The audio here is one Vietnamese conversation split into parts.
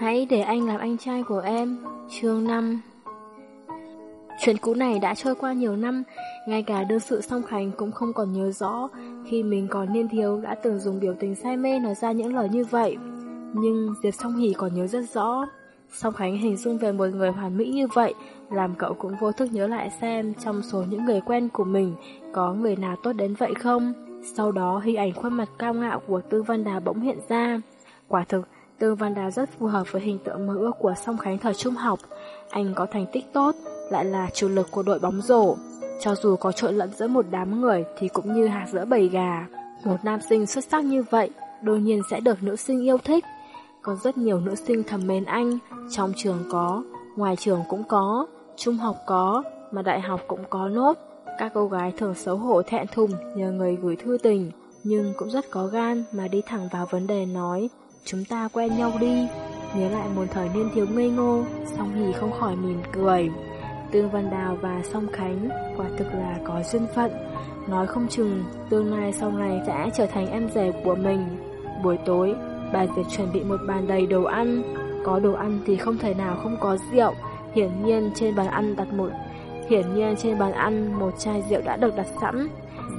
Hãy để anh làm anh trai của em. Chương 5 Chuyện cũ này đã trôi qua nhiều năm, ngay cả đương sự song Khánh cũng không còn nhớ rõ khi mình còn niên thiếu đã từng dùng biểu tình say mê nói ra những lời như vậy. Nhưng Diệp Song Hỷ còn nhớ rất rõ. Song Khánh hình dung về một người hoàn mỹ như vậy, làm cậu cũng vô thức nhớ lại xem trong số những người quen của mình có người nào tốt đến vậy không. Sau đó hình ảnh khuôn mặt cao ngạo của Tư Văn Đà bỗng hiện ra. Quả thực, Tương Văn Đà rất phù hợp với hình tượng mơ ước của Song Khánh thời trung học. Anh có thành tích tốt, lại là chủ lực của đội bóng rổ. Cho dù có trộn lẫn giữa một đám người thì cũng như hạt giữa bầy gà. Một nam sinh xuất sắc như vậy, đương nhiên sẽ được nữ sinh yêu thích. Có rất nhiều nữ sinh thầm mến anh, trong trường có, ngoài trường cũng có, trung học có, mà đại học cũng có nốt. Các cô gái thường xấu hổ thẹn thùng nhờ người gửi thư tình, nhưng cũng rất có gan mà đi thẳng vào vấn đề nói, chúng ta quen nhau đi. Nhớ lại một thời niên thiếu ngây ngô, song hì không khỏi mỉm cười. Tương Văn Đào và Song Khánh quả thực là có duyên phận. Nói không chừng tương lai sau này sẽ trở thành em rể của mình. Buổi tối, bà Diệp chuẩn bị một bàn đầy đồ ăn. Có đồ ăn thì không thể nào không có rượu. Hiển nhiên trên bàn ăn đặt một Hiển nhiên trên bàn ăn một chai rượu đã được đặt sẵn.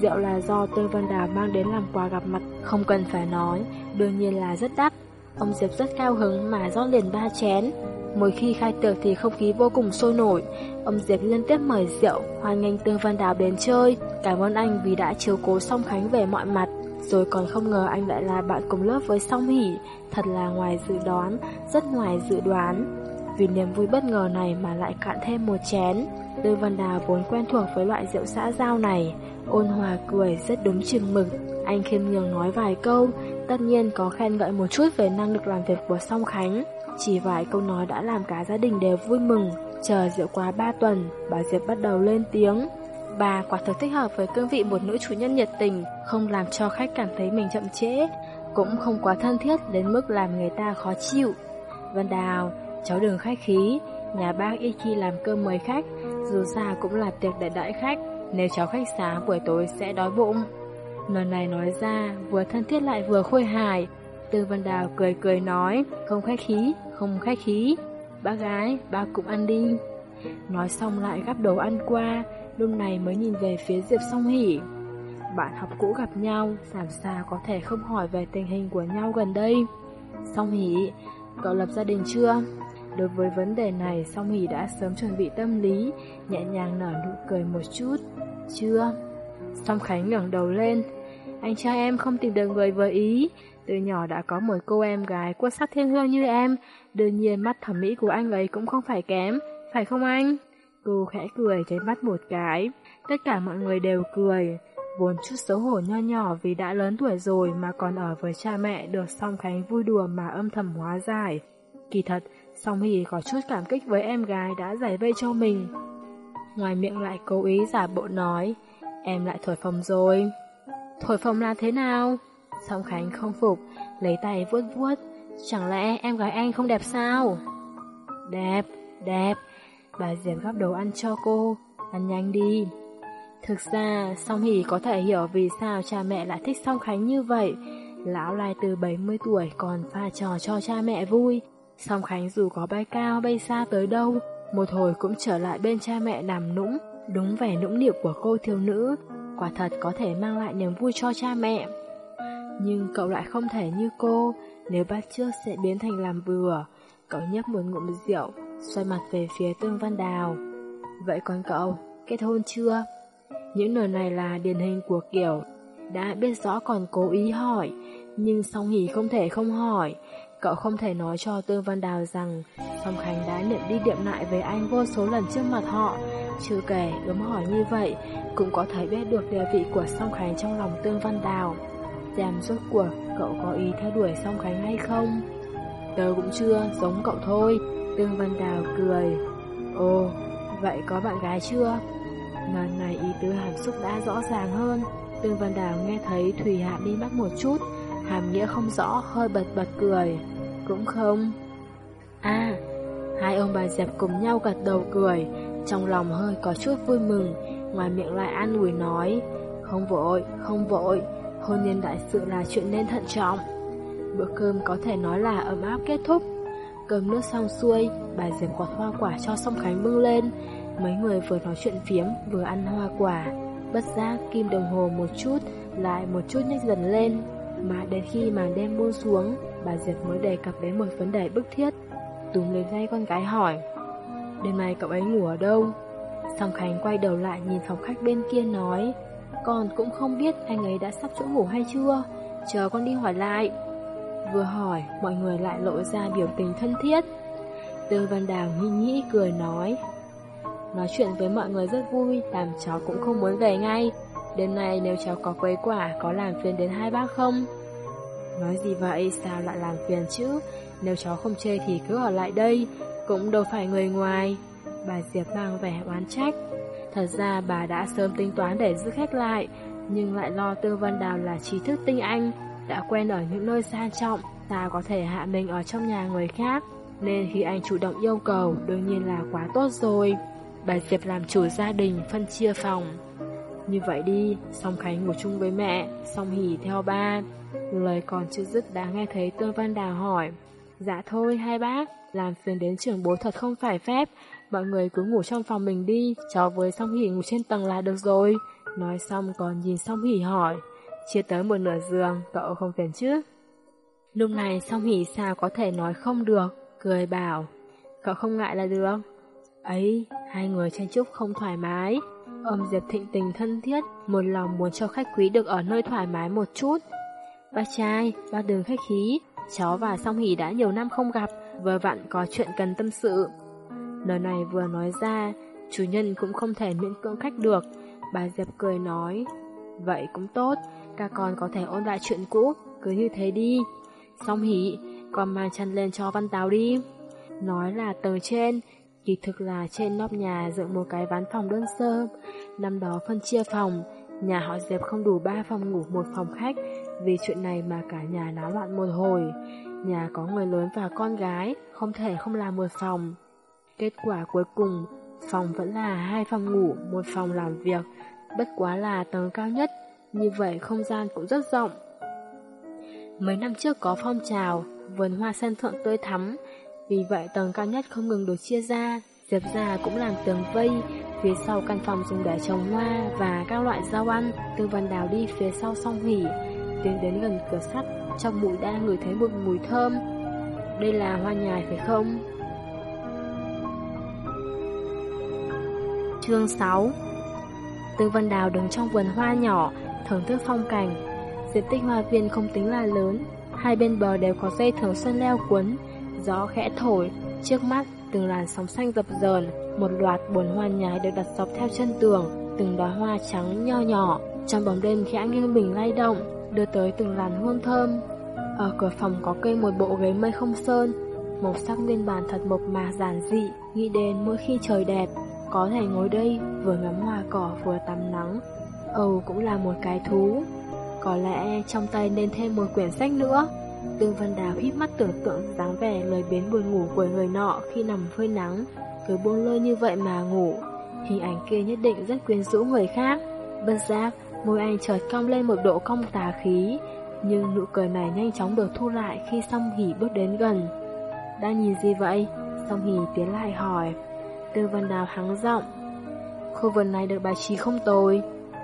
Rượu là do Tương Văn Đào mang đến làm quà gặp mặt, không cần phải nói, đương nhiên là rất đắt. Ông Diệp rất cao hứng mà rót liền ba chén. Mỗi khi khai tiệc thì không khí vô cùng sôi nổi. Ông Diệp liên tiếp mời rượu, hoan nghênh Tương Văn Đào đến chơi. Cảm ơn anh vì đã chiếu cố Song Khánh về mọi mặt. Rồi còn không ngờ anh lại là bạn cùng lớp với Song Hỷ. Thật là ngoài dự đoán, rất ngoài dự đoán. Vì niềm vui bất ngờ này mà lại cạn thêm một chén. Tương Văn Đào vốn quen thuộc với loại rượu xã giao này. Ôn hòa cười rất đúng chừng mực. Anh khiêm nhường nói vài câu, tất nhiên có khen ngợi một chút về năng lực làm việc của Song Khánh. Chỉ vài câu nói đã làm cả gia đình đều vui mừng. Chờ rượu quá ba tuần, bà Diệp bắt đầu lên tiếng. Bà quả thực thích hợp với cương vị một nữ chủ nhân nhiệt tình, không làm cho khách cảm thấy mình chậm trễ, cũng không quá thân thiết đến mức làm người ta khó chịu. Vân Đào, cháu đừng khách khí, nhà bác ít khi làm cơm mời khách, dù sao cũng là tiệc để đãi khách, nếu cháu khách sáng buổi tối sẽ đói bụng. Lời này nói ra, vừa thân thiết lại vừa khôi hài. Tư Văn Đào cười cười nói, không khách khí, không khách khí. Bác gái, bác cũng ăn đi. Nói xong lại gắp đồ ăn qua, lúc này mới nhìn về phía Diệp Song Hỷ. Bạn học cũ gặp nhau, làm sao có thể không hỏi về tình hình của nhau gần đây. Song Hỷ, cậu lập gia đình chưa? Đối với vấn đề này, Song Hỷ đã sớm chuẩn bị tâm lý, nhẹ nhàng nở nụ cười một chút. Chưa? Song Khánh ngẩng đầu lên. Anh trai em không tìm được người vừa ý. Từ nhỏ đã có một cô em gái quốc sắc thiên hương như em. Đương nhiên mắt thẩm mỹ của anh ấy cũng không phải kém. Phải không anh? Cô khẽ cười cháy mắt một cái. Tất cả mọi người đều cười. Vốn chút xấu hổ nho nhỏ vì đã lớn tuổi rồi mà còn ở với cha mẹ được Song Khánh vui đùa mà âm thầm hóa giải. Kỳ thật, Song Hỷ có chút cảm kích với em gái đã giải vây cho mình. Ngoài miệng lại cố ý giả bộ nói, em lại thổi phồng rồi. Thổi phồng là thế nào? Song Khánh không phục, lấy tay vuốt vuốt. Chẳng lẽ em gái anh không đẹp sao? Đẹp, đẹp. Bà Diệp gắp đồ ăn cho cô, ăn nhanh đi. Thực ra, Song Hỷ có thể hiểu vì sao cha mẹ lại thích Song Khánh như vậy. Lão lai từ 70 tuổi còn pha trò cho cha mẹ vui. Song Khánh dù có bay cao bay xa tới đâu, một hồi cũng trở lại bên cha mẹ nằm nũng, đúng vẻ nũng nịu của cô thiếu nữ, quả thật có thể mang lại niềm vui cho cha mẹ. Nhưng cậu lại không thể như cô, nếu bắt trước sẽ biến thành làm bừa. Cậu nhấp một ngụm rượu, xoay mặt về phía Tương Văn Đào. Vậy còn cậu, kết hôn chưa? Những lời này là điển hình của kiểu đã biết rõ còn cố ý hỏi, nhưng song hỉ không thể không hỏi. Cậu không thể nói cho Tương Văn Đào rằng Song Khánh đã niệm đi niệm lại với anh vô số lần trước mặt họ. Chưa kể, ấm hỏi như vậy, cũng có thể biết được địa vị của Song Khánh trong lòng Tương Văn Đào. Giảm rốt cuộc cậu có ý theo đuổi Song Khánh hay không? Tớ cũng chưa, giống cậu thôi. Tương Văn Đào cười. Ồ, vậy có bạn gái chưa? Lần này ý tứ hàm xúc đã rõ ràng hơn. Tương Văn Đào nghe thấy Thủy Hạ đi mắt một chút, hàm nghĩa không rõ, hơi bật bật cười. Cũng không. À, hai ông bà dẹp cùng nhau gật đầu cười, trong lòng hơi có chút vui mừng, ngoài miệng lại an ủi nói, không vội, không vội, hôn nhân đại sự là chuyện nên thận trọng. Bữa cơm có thể nói là ấm áp kết thúc. Cơm nước xong xuôi, bà dẹp quạt hoa quả cho Song Khánh bưng lên. Mấy người vừa nói chuyện phiếm, vừa ăn hoa quả. Bất giác kim đồng hồ một chút, lại một chút nhích dần lên. Mà đến khi màn đêm buông xuống, bà Diệp mới đề cập đến một vấn đề bức thiết. Túm lấy tay con gái hỏi, đêm nay cậu ấy ngủ ở đâu? Song Khánh quay đầu lại nhìn phòng khách bên kia nói, con cũng không biết anh ấy đã sắp chỗ ngủ hay chưa, chờ con đi hỏi lại. Vừa hỏi, mọi người lại lộ ra biểu tình thân thiết. Tư Văn Đào nghi nghĩ cười nói, nói chuyện với mọi người rất vui, làm cháu cũng không muốn về ngay. Đêm nay nếu cháu có quấy quả, có làm phiền đến hai bác không? Nói gì vậy, sao lại làm phiền chứ? Nếu cháu không chê thì cứ ở lại đây, cũng đâu phải người ngoài. Bà Diệp mang vẻ oán trách. Thật ra bà đã sớm tính toán để giữ khách lại, nhưng lại lo Tư Văn Đào là trí thức tinh anh, đã quen ở những nơi sang trọng, ta có thể hạ mình ở trong nhà người khác. Nên khi anh chủ động yêu cầu, đương nhiên là quá tốt rồi. Bà Diệp làm chủ gia đình, phân chia phòng. Như vậy đi, Song Khánh ngủ chung với mẹ, Song Hỷ theo ba. Lời còn chưa dứt đã nghe thấy Tương Văn Đào hỏi. Dạ thôi hai bác, làm phiền đến trưởng bố thật không phải phép. Mọi người cứ ngủ trong phòng mình đi, cháu với Song Hỷ ngủ trên tầng là được rồi. Nói xong còn nhìn Song Hỷ hỏi. Chia tới một nửa giường, cậu không phiền chứ? Lúc này Song Hỷ sao có thể nói không được, cười bảo. Cậu không ngại là được. Ấy, hai người tranh chúc không thoải mái. Ông Diệp thịnh tình thân thiết, một lòng muốn cho khách quý được ở nơi thoải mái một chút. Bác trai, bác đừng khách khí, cháu và Song Hỷ đã nhiều năm không gặp, vừa vặn có chuyện cần tâm sự. Lời này vừa nói ra, chủ nhân cũng không thể miễn cưỡng khách được. Bà Diệp cười nói, vậy cũng tốt, các con có thể ôn lại chuyện cũ, cứ như thế đi. Song Hỷ, con mang chăn lên cho Văn Táo đi. Nói là từ trên, Kỳ thực là trên nóc nhà dựng một cái ván phòng đơn sơ. Năm đó phân chia phòng, nhà họ Diệp không đủ ba phòng ngủ một phòng khách, vì chuyện này mà cả nhà náo loạn một hồi. Nhà có người lớn và con gái, không thể không làm một phòng. Kết quả cuối cùng, phòng vẫn là hai phòng ngủ, một phòng làm việc, bất quá là tầng cao nhất, như vậy không gian cũng rất rộng. Mấy năm trước có phong trào, vườn hoa sen thượng tươi thắm, vì vậy tầng cao nhất không ngừng được chia ra, Diệp ra cũng làm tường vây, phía sau căn phòng dùng để trồng hoa và các loại rau ăn, Tư Văn Đào đi phía sau song hỉ, tiến đến gần cửa sắt, trong mũi đã ngửi thấy một mùi thơm. Đây là hoa nhài phải không? Chương 6 Tư Văn Đào đứng trong vườn hoa nhỏ, thưởng thức phong cảnh. Diện tích hoa viên không tính là lớn, hai bên bờ đều có dây thường xuân leo cuốn, Gió khẽ thổi, trước mắt từng làn sóng xanh dập dờn, một loạt buồn hoa nhái được đặt dọc theo chân tường, từng đóa hoa trắng nho nhỏ, trong bóng đêm khẽ nghiêng mình lay động, đưa tới từng làn hương thơm. Ở cửa phòng có cây một bộ ghế mây không sơn, màu sắc nguyên bản thật mộc mạc giản dị, nghĩ đến mỗi khi trời đẹp, có thể ngồi đây vừa ngắm hoa cỏ vừa tắm nắng. Âu cũng là một cái thú. Có lẽ trong tay nên thêm một quyển sách nữa. Tương Văn Đào hít mắt tưởng tượng dáng vẻ lời biến buồn ngủ của người nọ khi nằm phơi nắng, cứ buông lơi như vậy mà ngủ. Hình ảnh kia nhất định rất quyến rũ người khác. Bất giác, môi anh chợt cong lên một độ cong tà khí, nhưng nụ cười này nhanh chóng được thu lại khi Song Hỷ bước đến gần. Đang nhìn gì vậy? Song Hỷ tiến lại hỏi. Tương Văn Đào hắng giọng. Khu vườn này được bài trí không tồi.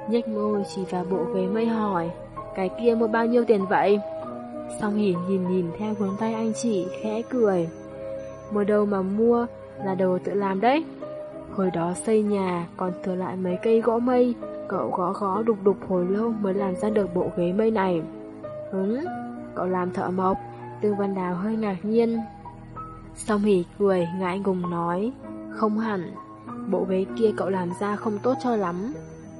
Nhếch môi chỉ vào bộ ghế mây hỏi. Cái kia mua bao nhiêu tiền vậy? Song hiển nhìn nhìn theo hướng tay anh chị, khẽ cười. Mua đâu mà mua, là đồ tự làm đấy. Hồi đó xây nhà, còn thừa lại mấy cây gỗ mây, cậu gõ gõ đục đục hồi lâu mới làm ra được bộ ghế mây này. Hứng, cậu làm thợ mộc, Tư Văn Đào hơi ngạc nhiên. Song hỉ cười, ngại ngùng nói, không hẳn, bộ ghế kia cậu làm ra không tốt cho lắm,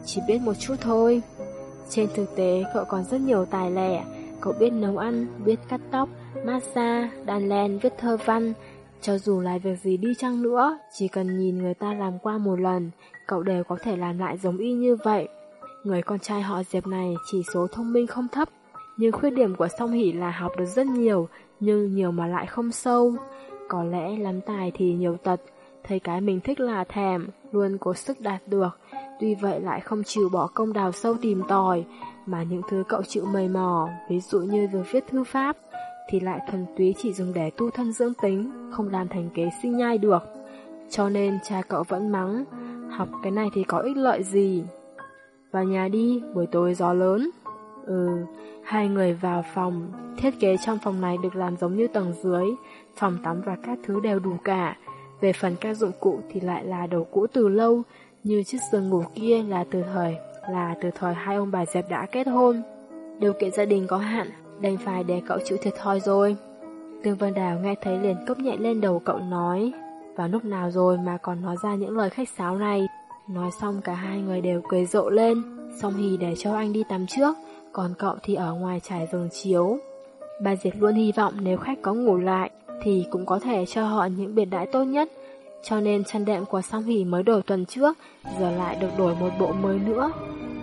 chỉ biết một chút thôi. Trên thực tế, cậu còn rất nhiều tài lẻ, Cậu biết nấu ăn, biết cắt tóc, massage, đàn len, viết thơ văn. Cho dù là việc gì đi chăng nữa, chỉ cần nhìn người ta làm qua một lần, cậu đều có thể làm lại giống y như vậy. Người con trai họ Diệp này chỉ số thông minh không thấp, nhưng khuyết điểm của song hỷ là học được rất nhiều, nhưng nhiều mà lại không sâu. Có lẽ lắm tài thì nhiều tật, thấy cái mình thích là thèm, luôn cố sức đạt được, tuy vậy lại không chịu bỏ công đào sâu tìm tòi, mà những thứ cậu chịu mầy mò, ví dụ như việc viết thư pháp, thì lại thuần túy chỉ dùng để tu thân dưỡng tính, không làm thành kế sinh nhai được. Cho nên cha cậu vẫn mắng, học cái này thì có ích lợi gì. Vào nhà đi, buổi tối gió lớn. Ừ, hai người vào phòng, thiết kế trong phòng này được làm giống như tầng dưới, phòng tắm và các thứ đều đủ cả. Về phần các dụng cụ thì lại là đồ cũ từ lâu, như chiếc giường ngủ kia là từ thời là từ thời hai ông bà dẹp đã kết hôn. Điều kiện gia đình có hạn, đành phải để cậu chịu thiệt thòi rồi. Tương Vân Đào nghe thấy liền cốc nhẹ lên đầu cậu nói, vào lúc nào rồi mà còn nói ra những lời khách sáo này. Nói xong cả hai người đều cười rộ lên, xong hì để cho anh đi tắm trước, còn cậu thì ở ngoài trải giường chiếu. Bà Diệp luôn hy vọng nếu khách có ngủ lại, thì cũng có thể cho họ những biệt đãi tốt nhất, cho nên chăn đệm của Song Hỷ mới đổi tuần trước, giờ lại được đổi một bộ mới nữa.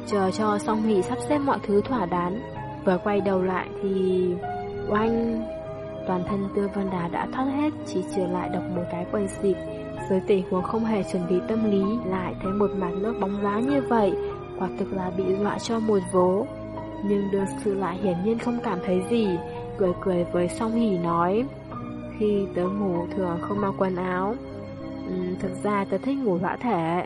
Chờ cho Song Hỷ sắp xếp mọi thứ thỏa đáng, vừa quay đầu lại thì... Oanh! Toàn thân Tư Văn Đà đã thoát hết, chỉ trở lại đọc một cái quầy dịp. Dưới tình huống không hề chuẩn bị tâm lý, lại thấy một mặt nước bóng lá như vậy, quả thực là bị dọa cho một vố. Nhưng đương sự lại hiển nhiên không cảm thấy gì, cười cười với Song Hỷ nói. Khi tớ ngủ thường không mang quần áo, Ừ, thực ra tớ thích ngủ lõa thể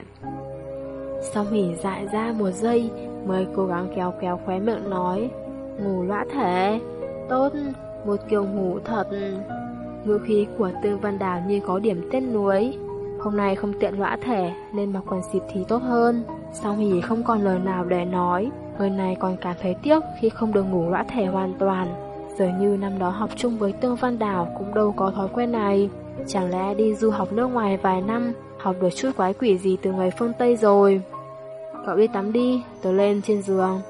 sau hỉ dại ra một giây Mới cố gắng kéo kéo khóe miệng nói Ngủ lõa thể Tốt, một kiểu ngủ thật. Ngữ khí của Tương Văn Đào như có điểm tên nuối. Hôm nay không tiện lõa thể Nên mặc quần xịp thì tốt hơn. Sau hỉ không còn lời nào để nói Người này còn cảm thấy tiếc Khi không được ngủ lõa thể hoàn toàn. Dường như năm đó học chung với Tương Văn Đào Cũng đâu có thói quen này. Chẳng lẽ đi du học nước ngoài vài năm, học được chút quái quỷ gì từ người phương Tây rồi? Cậu đi tắm đi, tớ lên trên giường.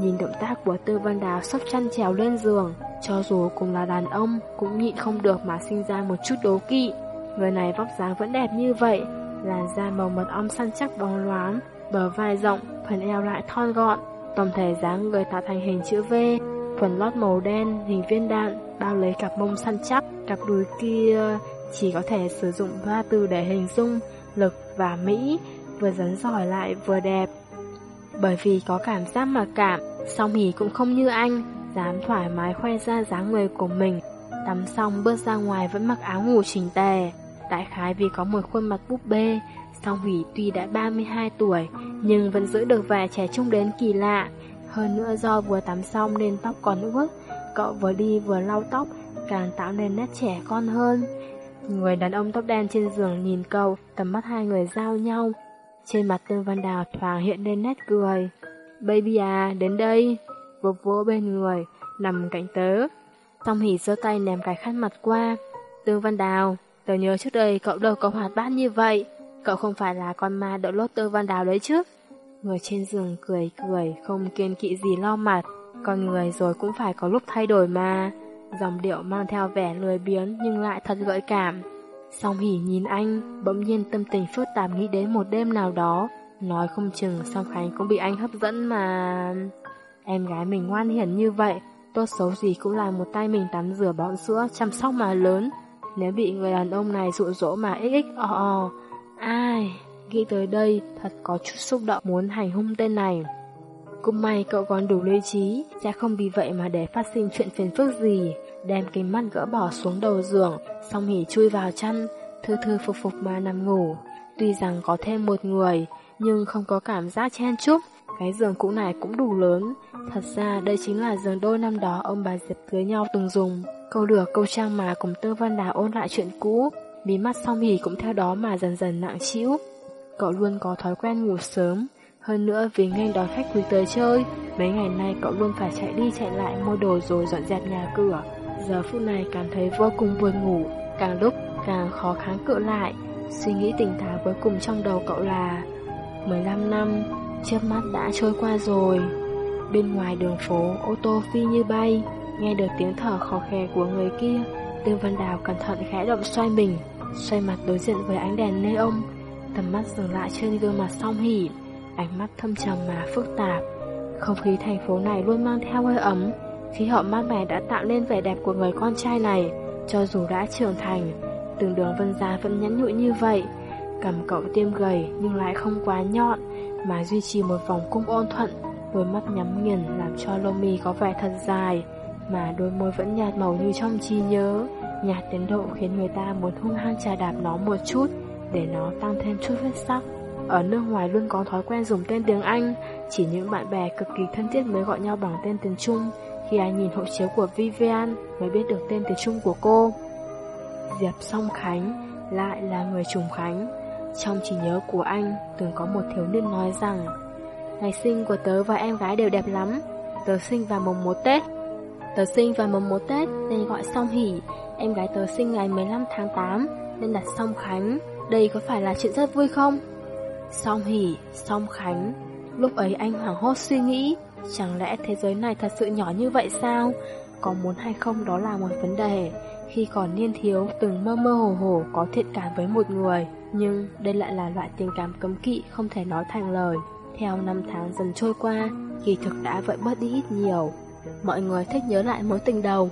Nhìn động tác của Tư Văn Đào sắp chăn trèo lên giường, cho dù cùng là đàn ông, cũng nhịn không được mà sinh ra một chút đố kỵ. Người này vóc dáng vẫn đẹp như vậy, làn da màu mật ong săn chắc bóng loáng, bờ vai rộng, phần eo lại thon gọn, tổng thể dáng người tạo thành hình chữ V, phần lót màu đen, hình viên đạn, bao lấy cặp mông săn chắc, cặp đùi kia chỉ có thể sử dụng ba từ để hình dung lực và mỹ, vừa rắn giỏi lại vừa đẹp. Bởi vì có cảm giác mặc cảm, song hỉ cũng không như anh, dám thoải mái khoe ra dáng người của mình. Tắm xong bước ra ngoài vẫn mặc áo ngủ chỉnh tề. Đại khái vì có một khuôn mặt búp bê, song hỉ tuy đã 32 tuổi, nhưng vẫn giữ được vẻ trẻ trung đến kỳ lạ. Hơn nữa do vừa tắm xong nên tóc còn ướt, cậu vừa đi vừa lau tóc, càng tạo nên nét trẻ con hơn. Người đàn ông tóc đen trên giường nhìn cậu, tầm mắt hai người giao nhau. Trên mặt Tương Văn Đào thoáng hiện lên nét cười. Baby à, đến đây. Vỗ vỗ bên người, nằm cạnh tớ. song hỉ giơ tay ném cái khăn mặt qua. Tương Văn Đào, tớ nhớ trước đây cậu đâu có hoạt bát như vậy. Cậu không phải là con ma đội lốt Tương Văn Đào đấy chứ. Người trên giường cười cười, không kiên kỵ gì lo mặt. Con người rồi cũng phải có lúc thay đổi mà. Dòng điệu mang theo vẻ lười biếng nhưng lại thật gợi cảm. Song hỉ nhìn anh, bỗng nhiên tâm tình phức tạp nghĩ đến một đêm nào đó. Nói không chừng Song Khánh cũng bị anh hấp dẫn mà... Em gái mình ngoan hiển như vậy, tốt xấu gì cũng là một tay mình tắm rửa bón sữa, chăm sóc mà lớn. Nếu bị người đàn ông này dụ dỗ mà ích ích o o, ai... Nghĩ tới đây, thật có chút xúc động muốn hành hung tên này. Cũng may cậu còn đủ lý trí, sẽ không vì vậy mà để phát sinh chuyện phiền phức gì. Đem cái mắt gỡ bỏ xuống đầu giường, xong hỉ chui vào chăn, thư thư phục phục mà nằm ngủ. Tuy rằng có thêm một người, nhưng không có cảm giác chen chúc. Cái giường cũ này cũng đủ lớn. Thật ra đây chính là giường đôi năm đó ông bà Diệp cưới nhau từng dùng. Câu được câu trang mà cùng Tư Văn đà ôn lại chuyện cũ. Bí mắt song hỉ cũng theo đó mà dần dần nặng chịu. Cậu luôn có thói quen ngủ sớm, hơn nữa vì ngay đón khách quý tới chơi, mấy ngày nay cậu luôn phải chạy đi chạy lại mua đồ rồi dọn dẹp nhà cửa. Giờ phút này cảm thấy vô cùng buồn ngủ, càng lúc càng khó kháng cự lại. Suy nghĩ tỉnh táo cuối cùng trong đầu cậu là 15 năm, chớp mắt đã trôi qua rồi. Bên ngoài đường phố, ô tô phi như bay, nghe được tiếng thở khó khè của người kia. Tương Văn Đào cẩn thận khẽ động xoay mình, xoay mặt đối diện với ánh đèn neon, tầm mắt dừng lại trên gương mặt song hỉ ánh mắt thâm trầm mà phức tạp. Không khí thành phố này luôn mang theo hơi ấm, khí hậu mát mẻ đã tạo nên vẻ đẹp của người con trai này, cho dù đã trưởng thành, từng đường vân giá vẫn nhắn nhụi như vậy. Cầm cậu tiêm gầy nhưng lại không quá nhọn, mà duy trì một vòng cung ôn thuận, đôi mắt nhắm nghiền làm cho lông mi có vẻ thật dài. mà đôi môi vẫn nhạt màu như trong trí nhớ, nhạt tiến độ khiến người ta muốn hung hăng trà đạp nó một chút, để nó tăng thêm chút vết sắc. Ở nước ngoài luôn có thói quen dùng tên tiếng Anh, chỉ những bạn bè cực kỳ thân thiết mới gọi nhau bằng tên tiếng Trung. Khi ai nhìn hộ chiếu của Vivian mới biết được tên tiếng Trung của cô. Diệp Song Khánh lại là người trùng Khánh. Trong trí nhớ của anh, từng có một thiếu niên nói rằng Ngày sinh của tớ và em gái đều đẹp lắm, tớ sinh vào mùng 1 Tết. Tớ sinh vào mùng 1 Tết nên gọi Song Hỷ, em gái tớ sinh ngày 15 tháng 8 nên đặt Song Khánh. Đây có phải là chuyện rất vui không? Song Hỷ, Song Khánh. Lúc ấy anh hoảng hốt suy nghĩ, chẳng lẽ thế giới này thật sự nhỏ như vậy sao? Có muốn hay không đó là một vấn đề. Khi còn niên thiếu, từng mơ mơ hồ hồ có thiện cảm với một người, nhưng đây lại là loại tình cảm cấm kỵ không thể nói thành lời. Theo năm tháng dần trôi qua, kỳ thực đã vậy bớt đi ít nhiều. Mọi người thích nhớ lại mối tình đầu,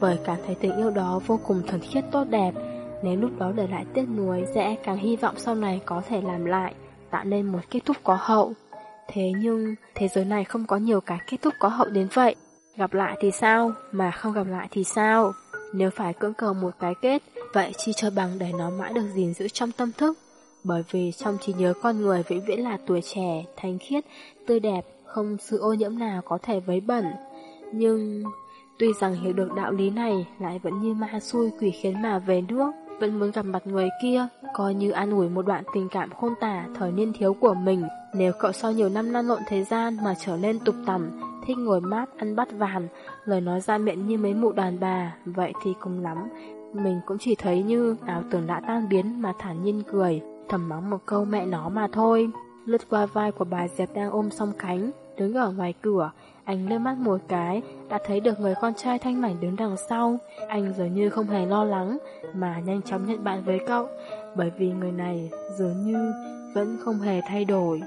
bởi cảm thấy tình yêu đó vô cùng thuần khiết tốt đẹp. Nếu lúc đó để lại tiếc nuối, sẽ càng hy vọng sau này có thể làm lại, tạo nên một kết thúc có hậu. Thế nhưng, thế giới này không có nhiều cái kết thúc có hậu đến vậy. Gặp lại thì sao, mà không gặp lại thì sao? Nếu phải cưỡng cầu một cái kết, vậy chi cho bằng để nó mãi được gìn giữ trong tâm thức. Bởi vì trong trí nhớ con người vĩnh viễn là tuổi trẻ, thanh khiết, tươi đẹp, không sự ô nhiễm nào có thể vấy bẩn. Nhưng, tuy rằng hiểu được đạo lý này, lại vẫn như ma xui quỷ khiến mà về nước, vẫn muốn gặp mặt người kia, coi như an ủi một đoạn tình cảm khôn tả thời niên thiếu của mình. Nếu cậu sau nhiều năm lăn lộn thế gian mà trở nên tục tằm, thích ngồi mát ăn bát vàn, lời nói ra miệng như mấy mụ đàn bà, vậy thì cùng lắm. Mình cũng chỉ thấy như ảo tưởng đã tan biến mà thản nhiên cười, thầm mắng một câu mẹ nó mà thôi. Lướt qua vai của bà Diệp đang ôm song cánh, đứng ở ngoài cửa, anh lên mắt một cái, đã thấy được người con trai thanh mảnh đứng đằng sau. Anh dường như không hề lo lắng, mà nhanh chóng nhận bạn với cậu, bởi vì người này dường như vẫn không hề thay đổi.